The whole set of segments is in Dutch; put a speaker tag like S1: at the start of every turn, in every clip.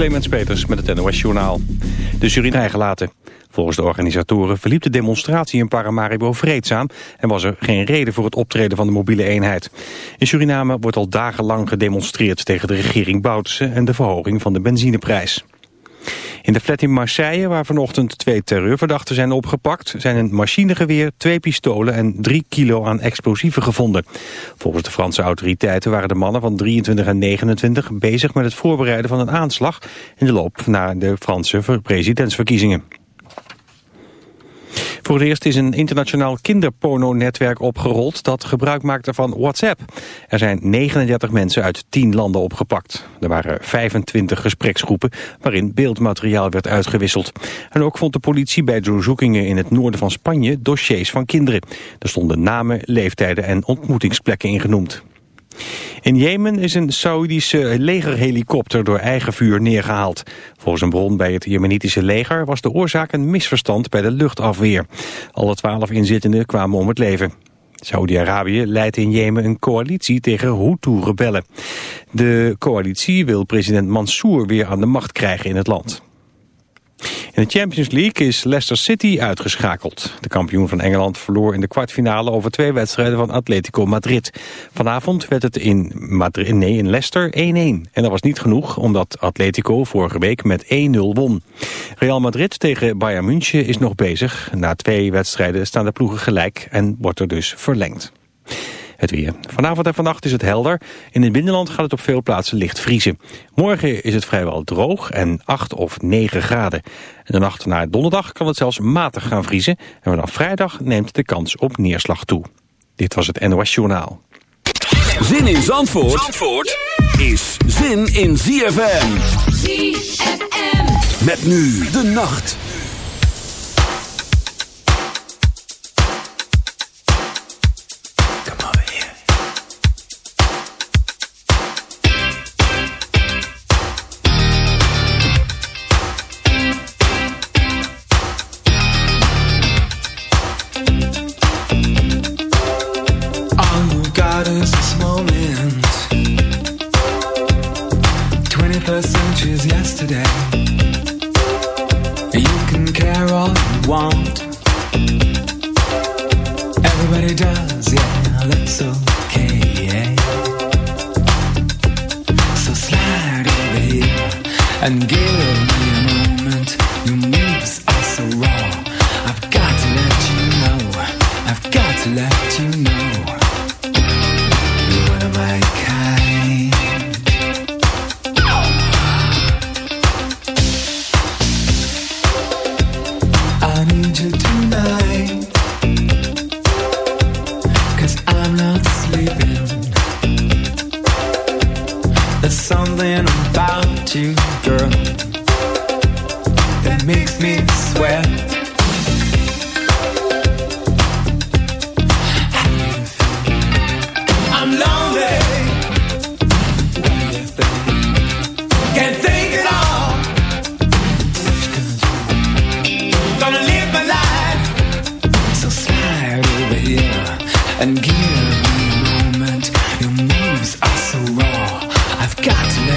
S1: Clemens Peters met het NOS Journaal. De jury gelaten. Volgens de organisatoren verliep de demonstratie in Paramaribo vreedzaam... en was er geen reden voor het optreden van de mobiele eenheid. In Suriname wordt al dagenlang gedemonstreerd tegen de regering Bouterse... en de verhoging van de benzineprijs. In de flat in Marseille, waar vanochtend twee terreurverdachten zijn opgepakt... zijn een machinegeweer, twee pistolen en drie kilo aan explosieven gevonden. Volgens de Franse autoriteiten waren de mannen van 23 en 29... bezig met het voorbereiden van een aanslag... in de loop naar de Franse presidentsverkiezingen. Voor het eerst is een internationaal kinderporno-netwerk opgerold dat gebruik maakte van WhatsApp. Er zijn 39 mensen uit 10 landen opgepakt. Er waren 25 gespreksgroepen waarin beeldmateriaal werd uitgewisseld. En ook vond de politie bij doorzoekingen in het noorden van Spanje dossiers van kinderen. Er stonden namen, leeftijden en ontmoetingsplekken in genoemd. In Jemen is een Saoedische legerhelikopter door eigen vuur neergehaald. Volgens een bron bij het Jemenitische leger was de oorzaak een misverstand bij de luchtafweer. Alle twaalf inzittenden kwamen om het leven. Saudi-Arabië leidt in Jemen een coalitie tegen Hutu-rebellen. De coalitie wil president Mansour weer aan de macht krijgen in het land. In de Champions League is Leicester City uitgeschakeld. De kampioen van Engeland verloor in de kwartfinale over twee wedstrijden van Atletico Madrid. Vanavond werd het in, Madrid, nee, in Leicester 1-1. En dat was niet genoeg, omdat Atletico vorige week met 1-0 won. Real Madrid tegen Bayern München is nog bezig. Na twee wedstrijden staan de ploegen gelijk en wordt er dus verlengd. Het weer. Vanavond en vannacht is het helder. In het binnenland gaat het op veel plaatsen licht vriezen. Morgen is het vrijwel droog en 8 of 9 graden. En de nacht naar donderdag kan het zelfs matig gaan vriezen. En vanaf vrijdag neemt de kans op neerslag toe. Dit was het NOS Journaal.
S2: Zin in Zandvoort, Zandvoort is zin in ZFM. ZFM. Met nu de nacht.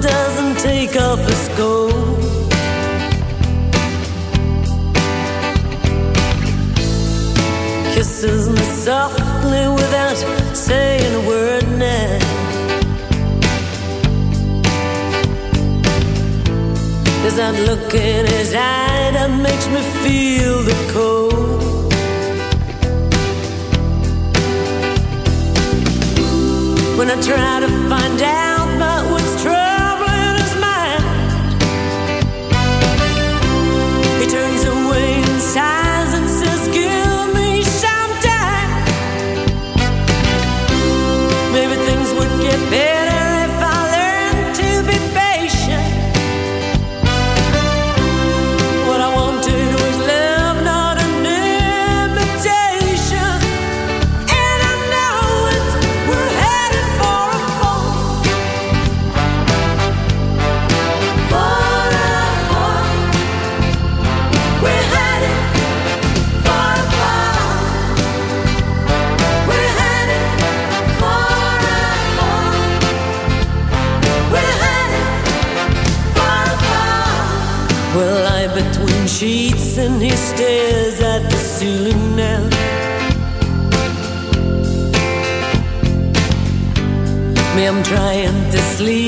S3: doesn't take off his coat. Kisses me softly without
S4: saying a word now. As I
S5: look in his eye, that makes me feel the cold. When I try to I'm trying to sleep.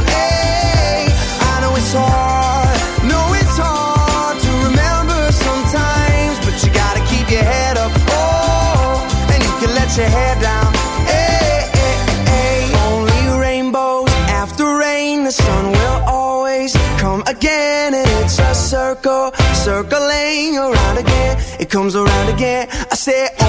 S6: again. I
S7: said.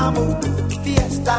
S6: Caramba, fiesta,